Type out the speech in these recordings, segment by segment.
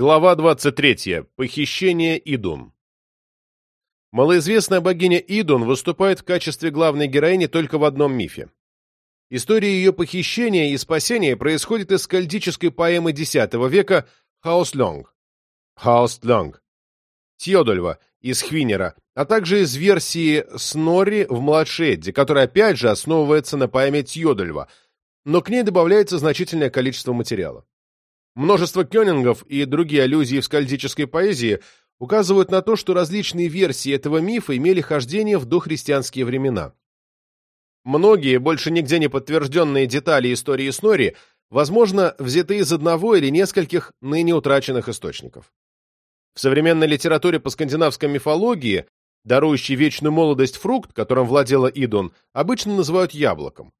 Глава 23. Похищение Идун. Малоизвестная богиня Идун выступает в качестве главной героини только в одном мифе. История ее похищения и спасения происходит из скальдической поэмы X века «Хаослонг» Хаослонг Тьодольва из Хвинера, а также из версии Снорри в младшей Эдди, которая опять же основывается на поэме Тьодольва, но к ней добавляется значительное количество материала. Множество кёнингов и другие аллюзии в скальдической поэзии указывают на то, что различные версии этого мифа имели хождение в дохристианские времена. Многие, больше нигде не подтвержденные детали истории Снори, возможно, взяты из одного или нескольких ныне утраченных источников. В современной литературе по скандинавской мифологии дарующий вечную молодость фрукт, которым владела Идун, обычно называют яблоком.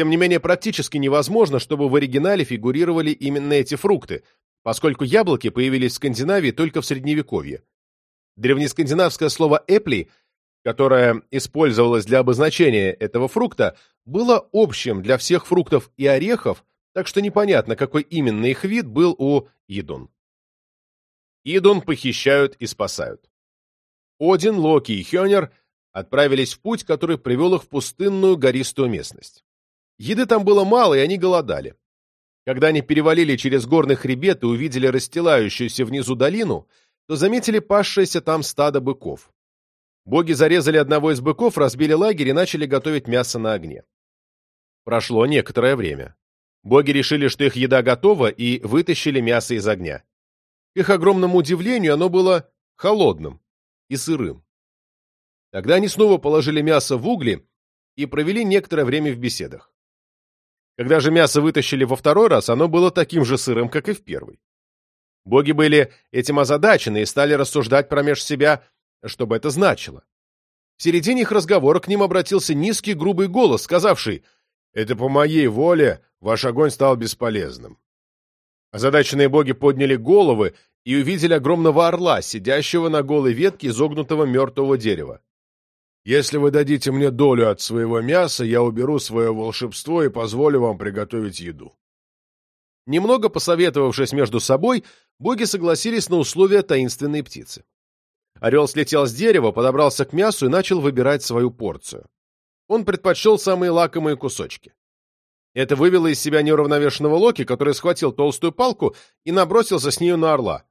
Тем не менее, практически невозможно, чтобы в оригинале фигурировали именно эти фрукты, поскольку яблоки появились в Скандинавии только в Средневековье. Древнескандинавское слово «эпли», которое использовалось для обозначения этого фрукта, было общим для всех фруктов и орехов, так что непонятно, какой именно их вид был у Идун. Идун похищают и спасают. Один, Локи и Хёнер отправились в путь, который привел их в пустынную гористую местность. Еды там было мало, и они голодали. Когда они перевалили через горный хребет и увидели расстилающуюся внизу долину, то заметили пасшееся там стадо быков. Боги зарезали одного из быков, разбили лагерь и начали готовить мясо на огне. Прошло некоторое время. Боги решили, что их еда готова, и вытащили мясо из огня. К их огромному удивлению, оно было холодным и сырым. Тогда они снова положили мясо в угли и провели некоторое время в беседах. Когда же мясо вытащили во второй раз, оно было таким же сырым, как и в первый. Боги были этим озадачены и стали рассуждать промеж себя, что бы это значило. В середине их разговора к ним обратился низкий грубый голос, сказавший «Это по моей воле ваш огонь стал бесполезным». Озадаченные боги подняли головы и увидели огромного орла, сидящего на голой ветке изогнутого мертвого дерева. Если вы дадите мне долю от своего мяса, я уберу свое волшебство и позволю вам приготовить еду». Немного посоветовавшись между собой, боги согласились на условия таинственной птицы. Орел слетел с дерева, подобрался к мясу и начал выбирать свою порцию. Он предпочел самые лакомые кусочки. Это вывело из себя неуравновешенного Локи, который схватил толстую палку и набросился с нею на орла.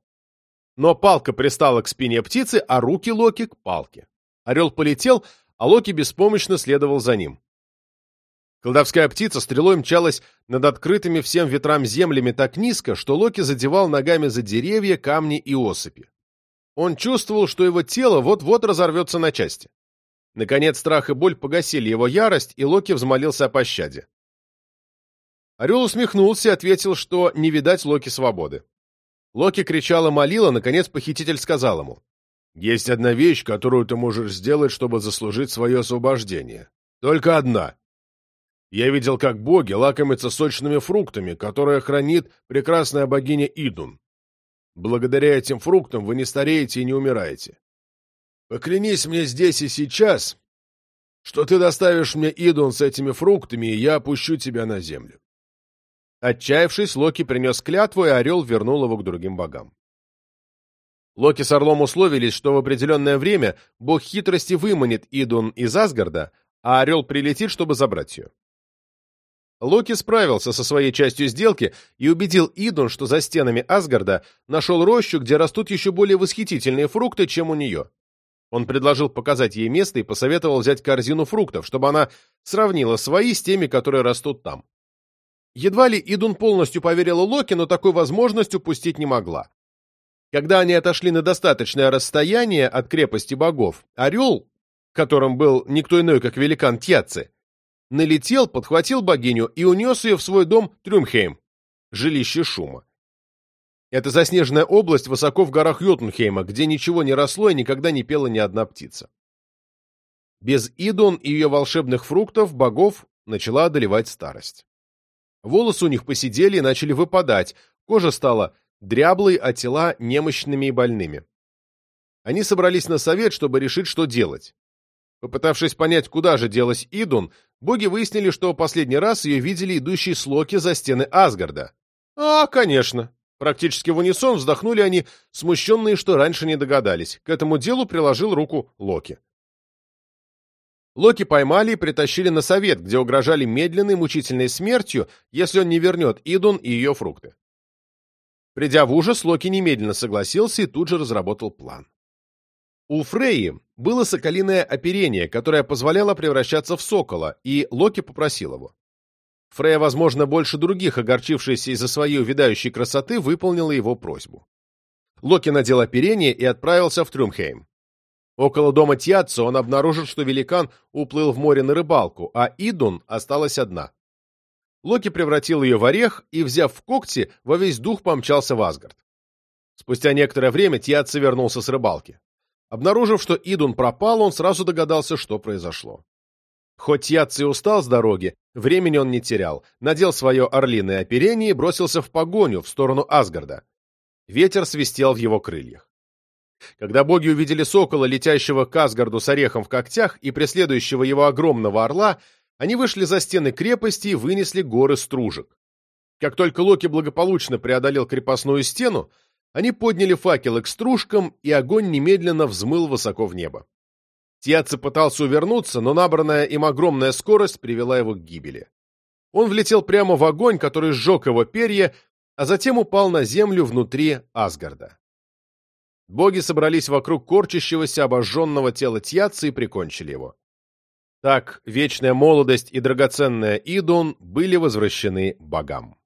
Но палка пристала к спине птицы, а руки Локи — к палке. Орел полетел, а Локи беспомощно следовал за ним. Колдовская птица стрелой мчалась над открытыми всем ветрам землями так низко, что Локи задевал ногами за деревья, камни и осыпи. Он чувствовал, что его тело вот-вот разорвется на части. Наконец страх и боль погасили его ярость, и Локи взмолился о пощаде. Орел усмехнулся и ответил, что не видать Локи свободы. Локи кричал и молил, наконец похититель сказал ему. Есть одна вещь, которую ты можешь сделать, чтобы заслужить свое освобождение. Только одна. Я видел, как боги лакомятся сочными фруктами, которые хранит прекрасная богиня Идун. Благодаря этим фруктам вы не стареете и не умираете. Поклянись мне здесь и сейчас, что ты доставишь мне Идун с этими фруктами, и я опущу тебя на землю. Отчаявшись, Локи принес клятву, и орел вернул его к другим богам. Локи с Орлом условились, что в определенное время бог хитрости выманит Идун из Асгарда, а Орел прилетит, чтобы забрать ее. Локи справился со своей частью сделки и убедил Идун, что за стенами Асгарда нашел рощу, где растут еще более восхитительные фрукты, чем у нее. Он предложил показать ей место и посоветовал взять корзину фруктов, чтобы она сравнила свои с теми, которые растут там. Едва ли Идун полностью поверила Локи, но такой возможность упустить не могла. Когда они отошли на достаточное расстояние от крепости богов, орел, которым был никто иной, как великан Тьяци, налетел, подхватил богиню и унес ее в свой дом Трюмхейм, жилище шума. Это заснеженная область высоко в горах Йотунхейма, где ничего не росло и никогда не пела ни одна птица. Без Идон и ее волшебных фруктов богов начала одолевать старость. Волосы у них посидели и начали выпадать, кожа стала дряблые, а тела немощными и больными. Они собрались на совет, чтобы решить, что делать. Попытавшись понять, куда же делась Идун, боги выяснили, что последний раз ее видели идущей с Локи за стены Асгарда. А, конечно. Практически в унисон вздохнули они, смущенные, что раньше не догадались. К этому делу приложил руку Локи. Локи поймали и притащили на совет, где угрожали медленной мучительной смертью, если он не вернет Идун и ее фрукты. Придя в ужас, Локи немедленно согласился и тут же разработал план. У Фрейи было соколиное оперение, которое позволяло превращаться в сокола, и Локи попросил его. Фрея, возможно, больше других, огорчившаяся из-за своей увядающей красоты, выполнила его просьбу. Локи надел оперение и отправился в Трюмхейм. Около дома Тьяццо он обнаружил, что великан уплыл в море на рыбалку, а Идун осталась одна. Локи превратил ее в орех и, взяв в когти, во весь дух помчался в Асгард. Спустя некоторое время Тьяццо вернулся с рыбалки. Обнаружив, что Идун пропал, он сразу догадался, что произошло. Хоть Яци устал с дороги, времени он не терял, надел свое орлиное оперение и бросился в погоню в сторону Асгарда. Ветер свистел в его крыльях. Когда боги увидели сокола, летящего к Асгарду с орехом в когтях и преследующего его огромного орла, они вышли за стены крепости и вынесли горы стружек. Как только Локи благополучно преодолел крепостную стену, они подняли факелы к стружкам, и огонь немедленно взмыл высоко в небо. Тьяци пытался увернуться, но набранная им огромная скорость привела его к гибели. Он влетел прямо в огонь, который сжег его перья, а затем упал на землю внутри Асгарда. Боги собрались вокруг корчащегося обожженного тела Тьяци и прикончили его. Так вечная молодость и драгоценная Идун были возвращены богам.